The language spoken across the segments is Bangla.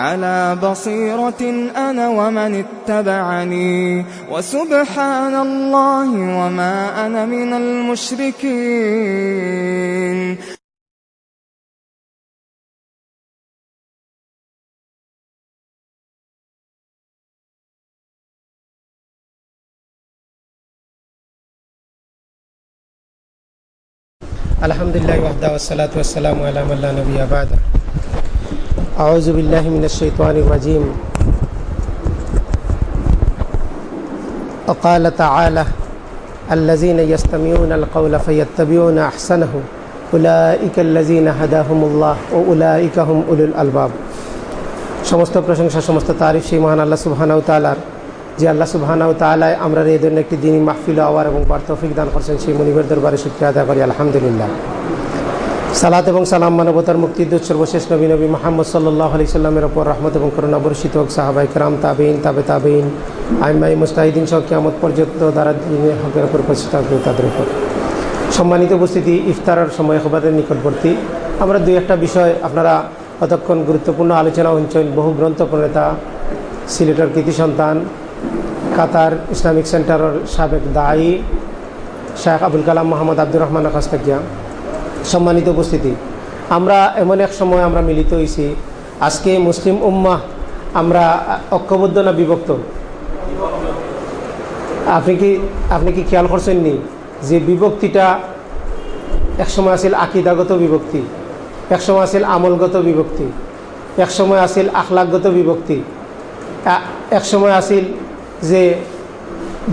على بصيرة أنا ومن اتبعني. وسبحان الله وما أنا من المشركين. الحمد لله وحده والصلاة والسلام على من لا نبي بعده. أعوذ بالله من الشيطان الرجيم وقال تعالى الذين يستمعون القول فيتبعون أحسنه أولئك الذين هداهم الله وأولئك هم أولو الألباب সমস্ত প্রশংসা সমস্ত তারিফ সেই মহান আল্লাহ সুবহানাহু তাআলার যে আল্লাহ সুবহানাহু তাআলায় আমরা এই জন্য একটি দিনই মাহফিল আওয়ার এবং বার তৌফিক দান করছেন সেই মনিবের দরবারে শুকরিয়া আদায় করি আলহামদুলিল্লাহ সালাত এবং সালাম মানবতার মুক্তিদূত সর্বশেষ নবী নবী মোহাম্মদ সাল্লাহ আলি সাল্লামের ওপর রহমত এবং করুণা বর্ষিত হোক সাহাবাই কাম তাবিন তাবে তাবিন আইমাই মুস্তাহিদিন সহ কিয়ামত পর্যন্ত দ্বারা দিনের হকের ওপর প্রতিষ্ঠিত থাকবে তাদের উপর। সম্মানিত উপস্থিতি ইফতারের সময় হবাদের নিকটবর্তী। আমরা দুই একটা বিষয় আপনারা অতক্ষণ গুরুত্বপূর্ণ আলোচনা অঞ্চল বহু গ্রন্থ প্রণেতা সিলেটের কৃতি সন্তান, কাতার ইসলামিক সেন্টারের সাবেক দায়ী শাহ আবুল কালাম মোহাম্মদ আব্দুর রহমান আকাস্তাকিয়া সম্মানিত উপস্থিতি। আমরা এমন এক সময় আমরা মিলিত হয়েছি আজকে মুসলিম উম্মাহ আমরা ঐক্যবদ্ধ না বিভক্ত? আপনি কি আপনি কি খেয়াল করছেন নি যে বিভক্তিটা একসময় আছিল আকিদাগত বিভক্তি, একসময় আছিল আমলগত বিভক্তি, একসময় আছিল আখলাগত বিভক্তি একসময় আছিল যে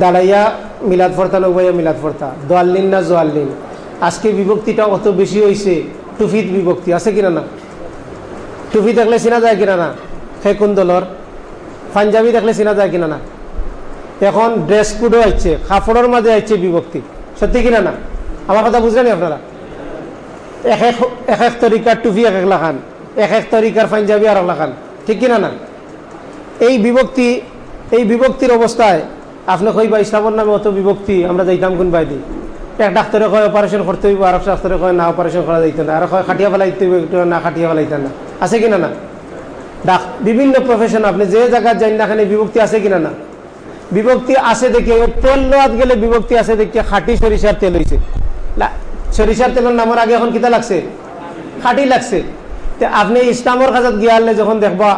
দাঁড়াইয়া মিলাদ ফর্তা নবাইয়া মিলাদ ফর্তা, দোয়াল্লিন না জোয়াল্লিন? আজকে বিভক্তিটা অত বেশি হয়েছে টুফিত বিভক্তি, আছে কিনা না? টুফি দেখলে চিনা যায় কিনা না? সেই কোন দলর পাঞ্জাবি দেখলে চিনা যায় কিনা না? এখন ড্রেস কোডও আসছে কাপড়ের মাঝে আসছে বিভক্তি, সত্যি কিনা না? আমার কথা বুঝলেন আপনারা? এক এক তরিকার টুফি এক এক লাখান এক এক তরিকার পাঞ্জাবি আর লাখান ঠিক কিনা না? এই বিভক্তি, এই বিভক্তির অবস্থায়, আপনি কইবা, ইসলামের নামে অত বিভক্তি, আমরা যাইতাম কোন বাইদি এক ডাক্তারে কয় অপারেশন করতে হইব আর ডাক্তারে কয় না অপারেশন করা যাইতে না। আর কয়, খাটিয়া ফেলাইতে হইব, একটু না খাটিয়া ফেলাইতে না। আছে কিনা না ডাক, বিভিন্ন প্রফেশন আপনি যে জায়গায় যাই না বিভক্তি আছে কিনা না বিভক্তি আছে দেখে তেল লোয়াত গেলে বিভক্তি আছে দেখে, খাটি সরিষার তেল হয়েছে সরিষার তেলের নামের আগে এখন কিতা লাগছে? খাটি লাগছে। আপনি ইসলামের কাজত গিয়ালে যখন দেখবা,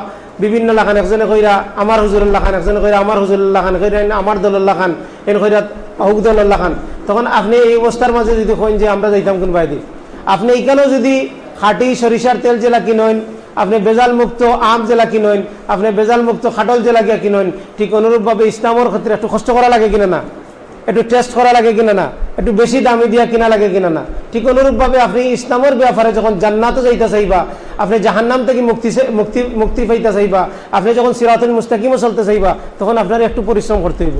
বিভিন্ন লাখান একজনে কইরা, আমার হুজুরের লাখান একজনে কইরা, আমার হুজুরের লাখান কইরা আমার দলের লাখান এন কইরা, অহুক দলের লাখান তখন আপনি এই অবস্থার মাঝে যদি কইন যে আমরা যাইতাম কোন বাইদি আপনি এইখানেও যদি খাটি সরিষার তেল জেলা কিনেন, আপনি বেজাল মুক্ত আম জেলা কিনেন, আপনি বেজাল মুক্ত খাটল জেলা গিয়া কিনেন, ঠিক অনুরূপভাবে ইসলামের ক্ষেত্রে একটু কষ্ট করা লাগে কিনা না, একটু টেস্ট করা লাগে কিনা না, একটু বেশি দামি দিয়া কিনা লাগে কিনা না। ঠিক অনুরূপভাবে আপনি ইসলামের ব্যাপারে যখন জান্নাতও যাইতে চাইবা, আপনি জাহান্নাম থেকে মুক্তি মুক্তি মুক্তি পাইতে চাইবা, আপনি যখন সিরাতুল মুস্তাকিমও চলতে চাইবা, তখন আপনার একটু পরিশ্রম করতে হইব।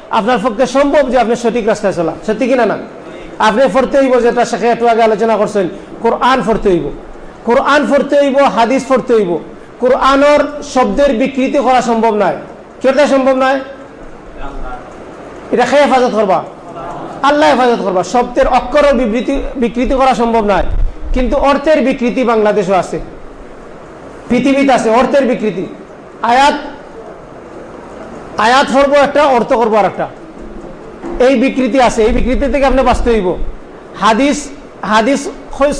আপনার পক্ষে সম্ভব যে আপনি সঠিক রাস্তায় চলা সত্যি কিনা না আপনি ফরতে হইব যেটা শেখে একটু আগে আলোচনা করছেন। কোরআন ফরতে হইব। কোরআন ফরতে হইব, হাদিস ফরতে হইব। কোরআনর শব্দের বিকৃতি করা সম্ভব নয়। কেটা সম্ভব নয়? এটা খেয়ে হেফাজত করবা। আল্লাহ হেফাজত করবা। শব্দের অক্ষরের বিবৃতি বিকৃতি করা সম্ভব নয়। কিন্তু অর্থের বিকৃতি বাংলাদেশও আছে। পৃথিবীতে আছে অর্থের বিকৃতি। আয়াত আয়াত করব একটা, অর্থ করব আর একটা এই বিকৃতি আছে, এই বিকৃতি থেকে আপনি বাঁচতে হইব। হাদিস হাদিস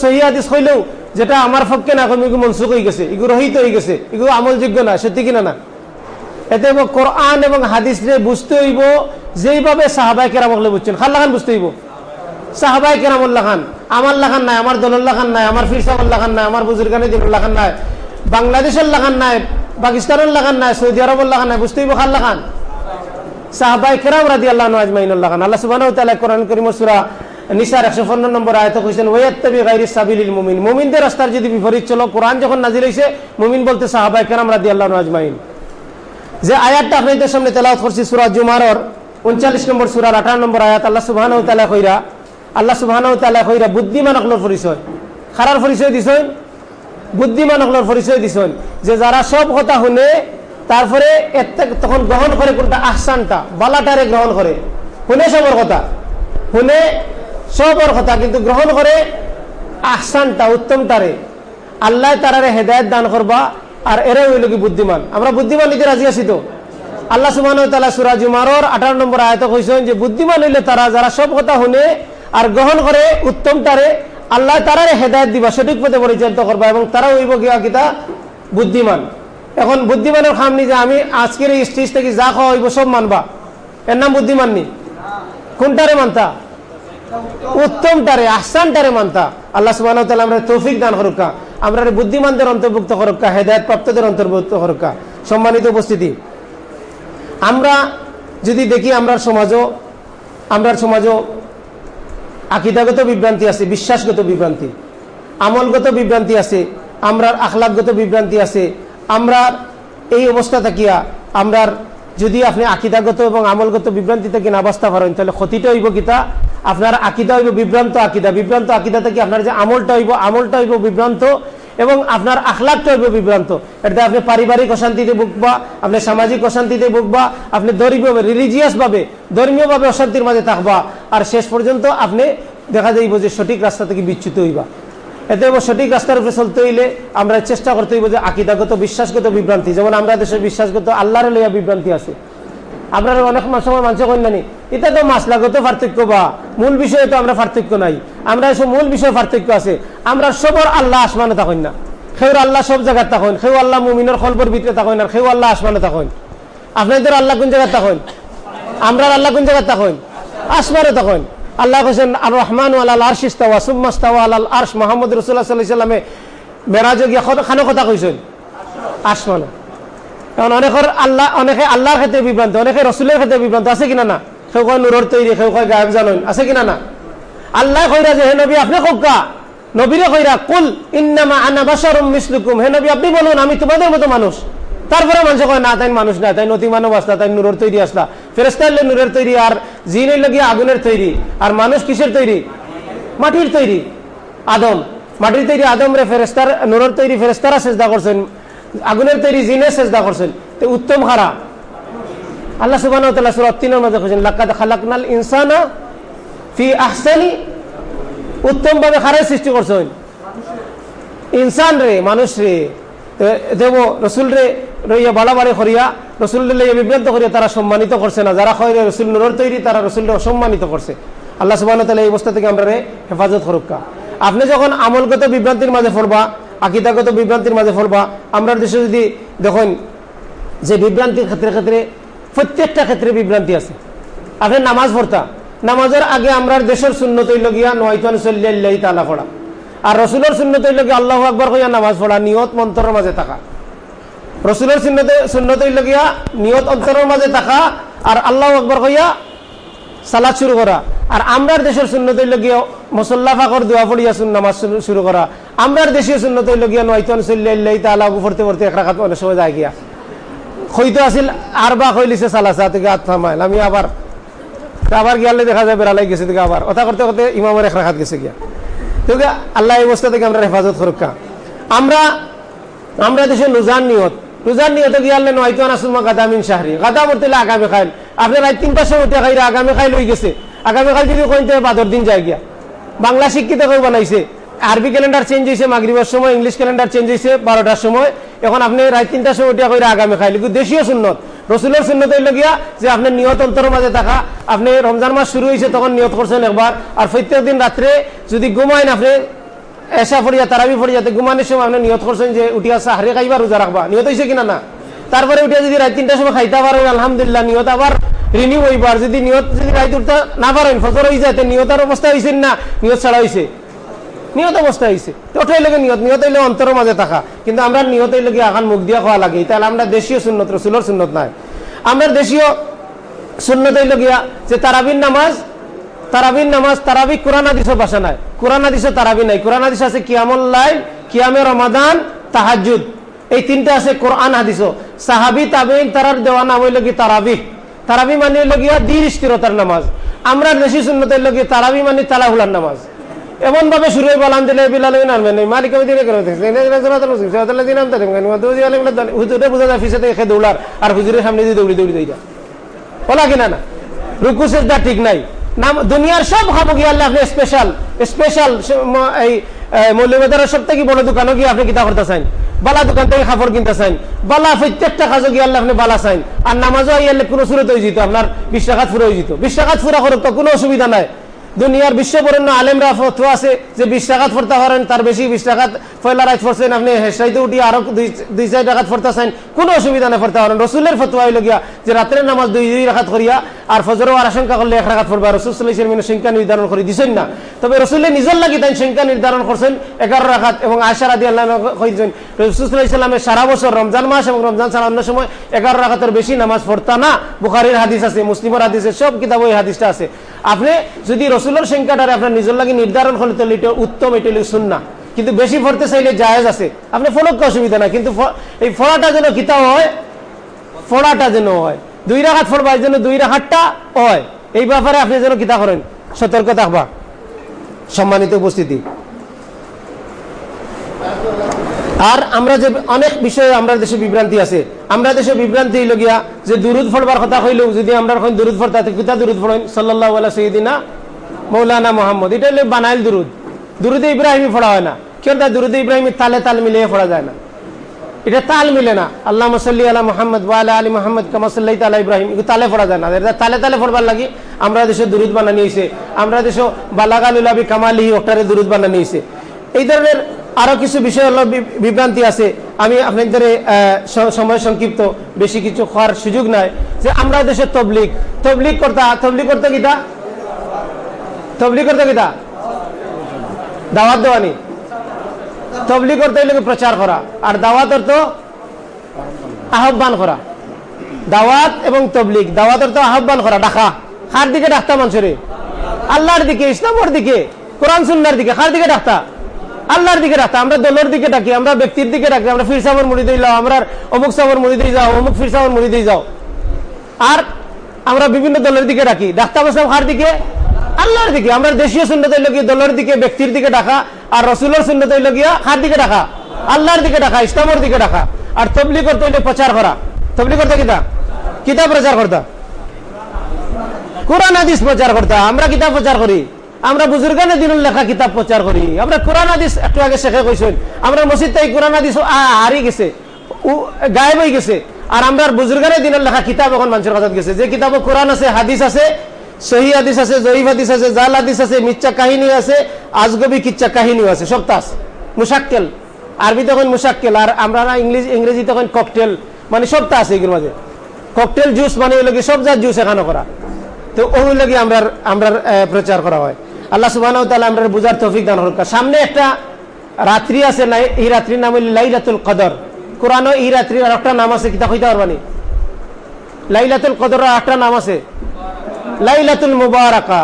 সহি হাদিস হইলেও যেটা আমার পক্ষে না কমি মনসুখ হয়ে গেছে, এগুলো রহিত হয়ে গেছে, এগুলো আমলযোগ্য না, সত্যি কিনা না? এতে কোরআন এবং হাদিস বুঝতে হইব, যেইভাবে সাহাবাই কেরাম হলে বুঝছেন। খাল্লা খান বুঝতে হইব। সাহাবাই কেরামুল্লাহ খান, আমার লাখান নাই, আমার দলুল্লাহ খান নাই, আমার ফিরসামুল্লাহ খান নাই, আমার বুজুর্গানি দিনুল্লাহ খান নাই, বাংলাদেশের লাখান নাই পাকিস্তানের লাগান নাই, সৌদি আরবের লাখান নাই বুঝতেই বখার লাখান সাহাবাই কেরাম রাদি আল্লাহ আজমাইনুল্লাহ খান আল্লাহ সুবাহ কোরআন করিম সুরা নিসার একশো পনেরো নম্বর আয়ত কইছেন ওয়াত্তাবি গাইরি সাবিলিল মুমিন। মুমিনদের রাস্তার যদি বিপরীত চলো, কোরআন যখন নাজির হইছে, মুমিন বলতে সাহাবাই কেরাম রাদি আল্লাহ আজমাইন। যে আয়াতটা আপনাদের সামনে তেলাওয়াত করছি, সুরা জুমারর উনচাল্লিশ নম্বর সুরার আঠারো নম্বর আয়াত, আল্লাহ সুবাহ কইরা, আল্লাহ সুবাহ কইরা বুদ্ধিমান, অকলোর পরিচয়, খারার পরিচয় দিছেন। বুদ্ধিমান অকলোর পরিচয় দিছেন, যে যারা সব কথা শুনে তারপরে তখন গ্রহণ করে কোনটা? আহসানটা বালাটারে গ্রহণ করে শুনে সবর কথা। শুনে সবর কথা, কিন্তু গ্রহণ করে আহসানটা উত্তমটারে আল্লাহ তারারে হেদায়ত দান করবা আর এরাই হইল কি বুদ্ধিমান। আমরা বুদ্ধিমান নিতে রাজি আছি তো? আল্লাহ সুমান সুরাজ উমারর আঠারো নম্বর আয়ত কইছেন যে, বুদ্ধিমান হইলে তারা যারা সব কথা শুনে আর গ্রহণ করে উত্তমটারে আল্লাহ তারারে হেদায়ত দিবা, সঠিক পথে পরিচালিত করবা এবং তারা হইব গিয়া কিতা? বুদ্ধিমান। এখন বুদ্ধিমানের খামনি যে আমি আজকের এই স্টেজ থেকে যা খাওয়া হইব সব মানবা। এর নাম বুদ্ধিমান নি? কোনটারে মানতা? উত্তমটারে, আহসানটারে মানতা। আল্লাহ সুবাহ আমরা তৌফিক দান করুকা আমরা বুদ্ধিমানদের অন্তর্ভুক্ত করুকা হেদায়ত প্রাপ্তদের অন্তর্ভুক্ত করুকা সম্মানিত উপস্থিতি, আমরা যদি দেখি আমরা সমাজও, আমরার সমাজও আকিদাগত বিভ্রান্তি আছে, বিশ্বাসগত বিভ্রান্তি। আমলগত বিভ্রান্তি আছে, আমরার আখলাকগত বিভ্রান্তি আছে। আমরা এই অবস্থা থাকিয়া আমরার যদি আপনি আকিদাগত এবং আমলগত বিভ্রান্তি থেকে না বাঁচতে পারেন, তাহলে ক্ষতিটা হইব কিতা? আপনার আকিদা হইব বিভ্রান্ত আকিদা। বিভ্রান্ত আকিদা থেকে আপনার যে আমলটা হইব আমলটা হইব বিভ্রান্ত। এবং আপনার আখলাকটা হইব বিভ্রান্ত। এটা আপনি পারিবারিক অশান্তিতে ভুগবা, আপনি সামাজিক অশান্তিতে ভুগবা, আপনি ধর্মীয় রিলিজিয়াস ভাবে ধর্মীয় ভাবে অশান্তির মাঝে থাকবা। আর শেষ পর্যন্ত আপনি দেখা যাইব যে সঠিক রাস্তা থেকে বিচ্যুত হইবা। এতে সঠিক রাস্তার উপরে চলতে হইলে আমরা চেষ্টা করতে হইব যে আকিদাগত, বিশ্বাসগত বিভ্রান্তি। যেমন আমরা দেশের বিশ্বাসগত, আল্লাহর লইয়া বিভ্রান্তি আছে। আপনার অনেক সময় মানুষ কন্যানি এটা তো মাসলাগত পার্থক্য বা। মূল বিষয়ে তো আমরা পার্থক্য নাই। আমরা এসব মূল বিষয়ে পার্থক্য আছে। আমরা সবর আল্লাহ আসমানে থাকেন না। সেউর আল্লাহ সব জায়গায় থাকেন। সেউ আল্লাহ মুমিনের খলবর ভিতরে থাকেন আর সেউ আল্লাহ আসমানে থাকেন। আপনাদের আল্লাহ কোন জায়গায় থাকেন? আমরা আল্লাহ কোন জায়গায় থাকেন? আসমানে থাকেন। আল্লাহ হোসেন আর রহমান আল্লাহ আরশ ইস্তাওয়া সুম্মাস্তাওয়া আল্লাহ আরশ। মোহাম্মদ রসুল্লাহ সাল্লাহ সাল্লামে মেরাজে গিয়া খানো কথা কইছেন। আসমানে। কারণ অনেকের আল্লাহ, অনেকে আল্লাহর ক্ষেত্রে বিভ্রান্ত, অনেকে রসুলের ক্ষেত্রে বিভ্রান্ত, আছে কিনা না? কেউ কয় নুরর তৈরি, কেউ কয় গায়ব জানেন আছে কিনা না? আল্লাহ কইরা যে, হে নবী, আপনি কক্কা নবীরে কইরা, কুল ইন্নামা আনা বাসারুম মিসলুকুম। হে নবী, আপনি বলুন, আমি তোমাদের মতো মানুষ। তারপরে মানুষ কয়, না তাই মানুষ না তাই নতি মানব আসলা তাই নুরের তৈরি আসলা। ফেরেস্তা হইলে নুরের তৈরি আর জিন হইলে গিয়ে আগুনের তৈরি। আর মানুষ কিসের তৈরি? মাটির তৈরি। আদম। মাটির তৈরি আদম রে ফেরেস্তার নুরের তৈরি ফেরেস্তারা চেষ্টা করছেন। আগুনের তৈরি জিনে চেষ্টা করছেন। তো উত্তম খারা। আল্লাহ সুবাহ সুরত তিনের মধ্যে খুঁজছেন লাক্কাদ খালাকনাল ইনসানা ফি আহসানি উত্তম ভাবে খারাপ সৃষ্টি করছেন। ইনসান রে, মানুষ রে দেব রসুল রে রইয়া বাড়াবাড়ি করিয়া, রসুল বিভ্রান্ত করিয়া তারা সম্মানিত করছে না। যারা হয় রসুল নুরর তৈরি, তারা রসুল অসম্মানিত করছে। আল্লাহ সুবাহ এই অবস্থা থেকে আমরা রে হেফাজত করুকা আপনি যখন আমলগত বিভ্রান্তির মাঝে পড়বা আকিদাগত বিভ্রান্তির মাঝে পড়বা আমরা দেশে যদি দেখেন যে বিভ্রান্তির ক্ষেত্রে ক্ষেত্রে প্রত্যেকটা ক্ষেত্রে বিভ্রান্তি আছে। আপনি নামাজ পড়তা। নামাজের আগে আমরা দেশের শূন্য তৈল গিয়া নয়তন চল্লিয়াল্লাহ তালা পড়া। আর রসুলের শূন্য তৈল গিয়া আল্লাহ আকবর হইয়া নামাজ পড়া, নিয়ত মন্ত্রের মাঝে থাকা। রসুলের শূন্যতে শূন্য তৈল গিয়া নিয়ত অন্তরের মাঝে থাকা আর আল্লাহ আকবর হইয়া সালাদ শুরু করা। আর আমরার দেশের শূন্য তৈল গিয়া মসল্লা ফাকর দোয়া পড়িয়া নামাজ শুরু করা। আমরার দেশীয় শূন্য তৈল গিয়া নয়তন চল্লিয়াল্লাহ তালা পড়তে পড়তে এক রাখাত অনেক সময় যায় গিয়া। হইতো আসিল আর বা হইলিছে সালাসা থেকে হাত আমি আবার আবার গিয়ালে দেখা যায় বেড়ালাই গেছে থেকে আবার। কথা করতে করতে ইমামের এক রাখাত গেছে গিয়া। তো আল্লাহ এই অবস্থা থেকে আমরা হেফাজত করুকা আমরা আমরা দেশে নুজান নিয়ত। নুজান নিয়ত গিয়ালে নয়তো আনাসুমা গাদামিন শাহরি। গাদা পড়তে আগামী খাইল। আপনি রাত তিনটার সময় উঠে আগামী খাইল হয়ে গেছে। আগামী খাইল যদি কইতে বাদর দিন যায় গিয়া। বাংলা শিক্ষিত কেউ বানাইছে। আরবি ক্যালেন্ডার চেঞ্জ হয়েছে মাগরিবের সময় ইংলিশ ক্যালেন্ডার চেঞ্জ হয়েছে বারোটার সময়। এখন আপনি রাত তিনটার সময় উঠিয়া করে আগামী খাইলে দেশীয় সুন্নত। রসুলের সুন্নত হইল গিয়া যে আপনি নিয়ত অন্তরের মাঝে থাকা। আপনি রমজান মাস শুরু হয়েছে তখন নিয়ত করছেন একবার। আর প্রত্যেক দিন রাত্রে যদি ঘুমাইন আপনি এসা ফরিয়া তারাবি ফরিয়াতে ঘুমানোর সময় আপনি নিয়ত করছেন যে উঠিয়া সাহারে খাইবা, রোজা রাখবা। নিয়ত হয়েছে কিনা না? তারপরে উঠিয়া যদি রাত তিনটার সময় খাইতে পারেন আলহামদুলিল্লাহ, নিয়ত আবার রিনিউ হইবার যদি নিয়ত যদি রাইত উঠতে না পারেন, ফজর হয়ে যায় নিয়তার অবস্থা হয়েছে না, নিয়ত ছাড়া হয়েছে নিয়ত অবস্থা হয়েছে ওটাই লাগে নিয়ত নিয়ত হইলে অন্তরের মাঝে থাকা। কিন্তু আমরা নিয়ত হইলে আখান মুখ দিয়া খাওয়া লাগে। তাহলে আমরা দেশীয় সুন্নত, রসুলোর সুন্নত নাই। আমরা দেশীয় সুন্নত হইল গিয়া যে তারাবিন নামাজ তারাবিন নামাজ, তারাবি, কোরআন হাদিসের ভাষা নাই। কোরআন, হাদিসে তারাবি নাই। কোরআন, হাদিস আছে কিয়ামুল লাইল, কিয়ামে রমাদান তাহাজুদ এই তিনটা আছে কোরআন হাদিসও সাহাবি তাবিন তারার দেওয়া নাম হইল কি তারাবি। তারাবি মানে হইল গিয়া দীর স্থিরতার নামাজ। আমরা দেশি সুন্নত হইল গিয়ে তারাবি মানে তালাহুলার নামাজ। এমন ভাবে হয়ে বলাম দিলে বিলাল নামবেন মালিক আমি দিনে হুজুরে যায়, ফিসে থেকে দৌড়ার আর হুজুরের সামনে দিয়ে দৌড়ি দৌড়ি, দৌড়া বলা কিনা না? রুকু, সেজদা ঠিক নাই। নাম, দুনিয়ার সব খাব গিয়ে আল্লাহ আপনি স্পেশাল স্পেশাল এই মৌলবাজারের সব থেকে বড় দোকানও গিয়ে আপনি কিতা করতে চান। বালা দোকান থেকে খাবার কিনতে চান বালা প্রত্যেকটা কাজও গিয়ে আল্লাহ আপনি বালা চাইন। আর নামাজও আইয়ালে কোনো সুরত হয়ে যেত, আপনার বিশ টাকাত ফুরা হয়ে যেত। বিশ ফুরা করো তো কোনো অসুবিধা নাই। দুনিয়ার বিশ্ববরণ্য আলেমরা ফতো আছে যে বিশ টাকাত ফরতে পারেন তার বেশি বিশ টাকাত ফয়লা রাইত ফরছেন, আপনি হেসাইতে উঠি আরও দুই চার টাকাত ফরতেছেন কোনো অসুবিধা নেই ফরতে পারেন রসুলের ফতোয়া হইল গিয়া যে রাত্রের নামাজ দুই দুই রাখাত করিয়া আর ফজরও আর আশঙ্কা করলে এক রাখাত ফরবা রসুল সাল্লাহ সংখ্যা নির্ধারণ করে দিছেন না। তবে রসুল্লে নিজের লাগি তাই সংখ্যা নির্ধারণ করছেন এগারো রাখাত এবং আয়সা রাদি আল্লাহ কইছেন রসুল্লাহ ইসলামের সারা বছর রমজান মাস এবং রমজান ছাড়া অন্য সময় এগারো রাখাতের বেশি নামাজ পড়তা না। বুখারির হাদিস আছে, মুসলিমের হাদিস সব কিতাব ওই হাদিসটা আছে। আপনি যদি রসুলের সংখ্যাটারে আপনার নিজের লাগে নির্ধারণ করলে তাহলে এটা উত্তম, এটা শুন না কিন্তু বেশি পড়তে চাইলে জায়েজ আছে। আপনি ফলক অসুবিধা না কিন্তু এই ফড়াটা যেন কিতা হয় ফড়াটা যেন হয়। দুই রাখাত ফড়বা যেন দুই রাখাতটা হয়। এই ব্যাপারে আপনি যেন কিতা করেন, সতর্ক থাকবা। সম্মানিত উপস্থিতি। আর আমরা যে অনেক বিষয়ে আমরা দেশে বিভ্রান্তি আছে। আমরা দেশে বিভ্রান্তি গিয়া যে দুরুদ ফলবার কথা হইলেও যদি আমরা এখন দুরুদ ফল তাতে কিতা দুরুদ ফলেন সাল্লাহ সঈদিনা মৌলানা মোহাম্মদ, এটা হলো বানাইল দুরুদ। দুরুদে ইব্রাহিমই ফোড়া হয় না। কেউ তার দুরুদে ইব্রাহিমের তালে তাল মিলিয়ে ফোড়া যায় না। এটা তাল মিলে না। আল্লাহ মসল্লি আলা মোহাম্মদ ওয়ালা আলী মোহাম্মদ কামাসাল্লাহ তালা ইব্রাহিম। এগুলো তালে ফোড়া যায় না। এটা তালে তালে ফোড়বার লাগি আমরা দেশে দুরুদ বানানি হয়েছে আমরা দেশে বালাগালুলাবি কামালি ওটারে দুরুদ বানানি হয়েছে এই ধরনের আরও কিছু বিষয় হলো বিভ্রান্তি আছে। আমি আপনাদের সময় সংক্ষিপ্ত, বেশি কিছু খাওয়ার সুযোগ নাই। যে আমরা দেশের তবলিক তবলিক কর্তা তবলিক করতে কিতা তবলিগ করতে কিতা দাওয়াত দেওয়ানি। তবলিগ করতে হইলে প্রচার করা? আর দাওয়াত অর্থ আহ্বান করা। দাওয়াত এবং তবলিগ। দাওয়াত অর্থ আহ্বান করা, ডাকা। কার দিকে ডাকতা মানুষের আল্লাহর দিকে, ইসলামর দিকে, কোরআন সুন্নার দিকে। কার দিকে ডাকতা? আল্লাহর দিকে ডাকতা। আমরা দলের দিকে ডাকি, আমরা ব্যক্তির দিকে ডাকি। আমরা ফির সাবর মুড়ি দিয়ে যাও, আমরা অমুক সাবর মুড়ি দিয়ে যাও, অমুক ফির সাবর মুড়ি দিয়ে যাও। আর আমরা বিভিন্ন দলের দিকে ডাকি। ডাক্তার বসলাম কার দিকে? আল্লাহর দিকে, আমরা দেশীয় সুন্নত লগিয়ে দলের দিকে, ব্যক্তির দিকে ডাকা, আর রসুলের সুন্নত লগিয়া কার দিকে ডাকা? আল্লাহর দিকে ডাকা, ইসলামের দিকে ডাকা। আর তবলি করতে হইলে প্রচার করা। তবলি করতে কিতা? কিতাব প্রচার করতা। কোরআন, হাদিস প্রচার করতা। আমরা কিতাব প্রচার করি। আমরা বুজুর্গানে দিন লেখা কিতাব প্রচার করি। আমরা কোরআন, হাদিস একটু আগে শেখে কইছেন। আমরা মসজিদ তাই কোরআন, হাদিস হারিয়ে গেছে। গায়েব হয়ে গেছে। আর আমরা বুজুর্গানে দিনের লেখা কিতাব এখন মানুষের কাছে গেছে। যে কিতাব কোরআন আছে, হাদিস আছে সহি হাদিস আছে, জয়ীফ হাদিস আছে, জাল হাদিস আছে মিচ্চা কাহিনী আছে, আজগবি কিচ্চা কাহিনীও আছে সবটা আছে। মুশাক্কেল। আরবি তখন মুশাক্কেল, আর আমরা না ইংলিশ, ইংরেজি তখন ককটেল মানে সবটা আছে এগুলোর মাঝে। ককটেল জুস মানে ওই লোকে সব যার জুস এখানে করা। তো ওই লোকে আমরা আমরা প্রচার করা হয়। আল্লাহ সুবাহ তাহলে আমরা বুঝার তৌফিক দান হোক সামনে একটা রাত্রি আছে না এই রাত্রির নাম হইল লাইলাতুল কদর। কোরআন এই রাত্রির আর একটা নাম আছে, কিতা কইতে পারবানি লাইলাতুল কদর আর একটা নাম আছে। লাইলাতুল মুবারাকা।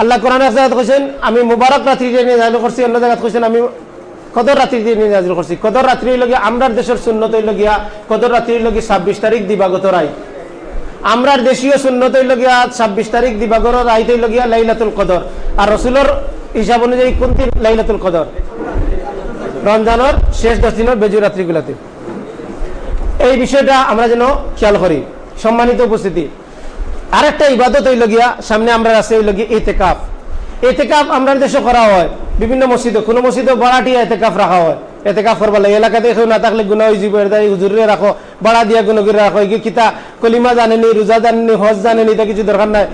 আল্লাহ কোরআন কইছেন, আমি মুবারক রাত্রি নিয়ে নাজিল করছি, অন্য জায়গায় কইছেন, আমি কদর রাত্রি নিয়ে নাজিল করছি। কদর রাত্রি লগে আমরার দেশের সুন্নত হইল গিয়া, কদর রাত্রি লগে ছাব্বিশ তারিখ দিবাগত রায়। আমরার দেশীয় সুন্নত হইল গিয়া ছাব্বিশ তারিখ দিবাগর রাইত হইল গিয়া লাইলাতুল কদর। আর রসুলের হিসাব অনুযায়ী কোনটি লাইলাতুল কদর? রমজানের শেষ দশ দিনের বেজু রাত্রিগুলাতে। এই বিষয়টা আমরা যেন খেয়াল করি। সম্মানিত উপস্থিতি আরেকটা ইবাদত হইল গিয়া, সামনে আমরা আছে হইল গিয়া এতে কাপ এতে কাপ আমরা দেশে করা হয়, বিভিন্ন মসজিদে। কোনো মসজিদে বাড়াটি এতে কাপ রাখা হয়। এতে কাপ করবার লাগে এলাকাতে কেউ না থাকলে গুণা হয়ে যাব হুজুরে রাখো, বাড়া দিয়া গুণ করে রাখো কি কিতা কলিমা জানেনি রোজা জানেনি হজ জানেনি এটা কিছু দরকার নাই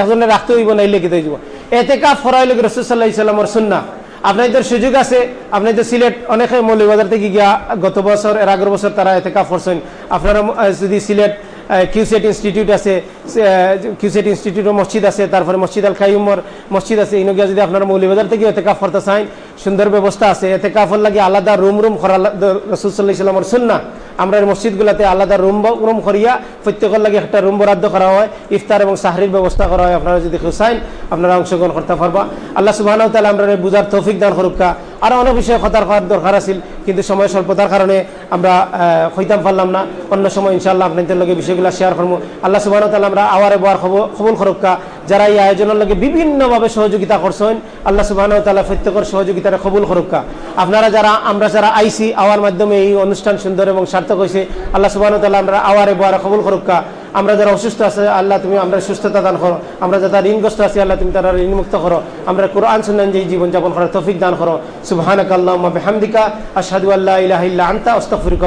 এজনে রাখতে হইব, না লিখিত হয়ে যাব এতে কাপ ফরা হইল রসুল্লাহ ইসলামর সুন্না আপনাদের সুযোগ আছে, আপনাদের সিলেট অনেকে মৌলিবাজার থেকে গিয়া গত বছর, এর আগের বছর তারা এতে কাপ করছেন। আপনারা যদি সিলেট কিউসেট ইনস্টিটিউট আছে কিউসেট ইনস্টিটিউট মসজিদ আছে, তারপরে মসজিদ আল খাইমর মসজিদ আছে ইনগিয়া যদি আপনারা মৌলিবাজার থেকে এতে কাফ করতে চান সুন্দর ব্যবস্থা আছে, এতে কাফর লাগে আলাদা রুম রুম করা রসুল সাল্লাহ ইসলামর সুন্না আমরা মসজিদগুলোতে আলাদা রুম রুম করিয়া প্রত্যেকের লাগে একটা রুম বরাদ্দ করা হয়, ইফতার এবং সাহরির ব্যবস্থা করা হয়, আপনারা যদি চান আপনারা অংশগ্রহণ করতে পারবা। আল্লাহ সুবাহ আমরা বুঝার তৌফিক দান করুকা আরও অনেক বিষয়ে কথার দরকার আছিল, কিন্তু সময় স্বল্পতার কারণে আমরা হইতাম পারলাম না। অন্য সময় ইনশাল্লাহ আপনাদের লগে বিষয়গুলো শেয়ার করব। আল্লাহ সুবাহ তাহলে আমরা আওয়ারে বোয়ার কবুল করুকা যারা এই আয়োজনের লগে বিভিন্নভাবে সহযোগিতা করছেন, আল্লাহ সুবাহ তাল্লাহ প্রত্যেকের সহযোগিতারে কবুল করুকা আপনারা যারা, আমরা যারা আইসি, আওয়ার মাধ্যমে এই অনুষ্ঠান সুন্দর এবং সার্থক হয়েছে আল্লাহ সুবাহ তাল্লাহ আমরা আওয়ারে বোয়ারে কবুল করুকা আমরা যারা অসুস্থ আছে, আল্লাহ তুমি আমরা সুস্থতা দান করো। আমরা যারা ঋণগ্রস্ত আছি, আল্লাহ তুমি তারা ঋণমুক্ত করো। আমরা কোরআন শুনলেন যে জীবনযাপন করার তফিক দান করো। সুবহানাক আল্লাহ হামদিকা আশহাদু আল্লাহ ইলাহা ইল্লা আনতা, আস্তাগফিরুকা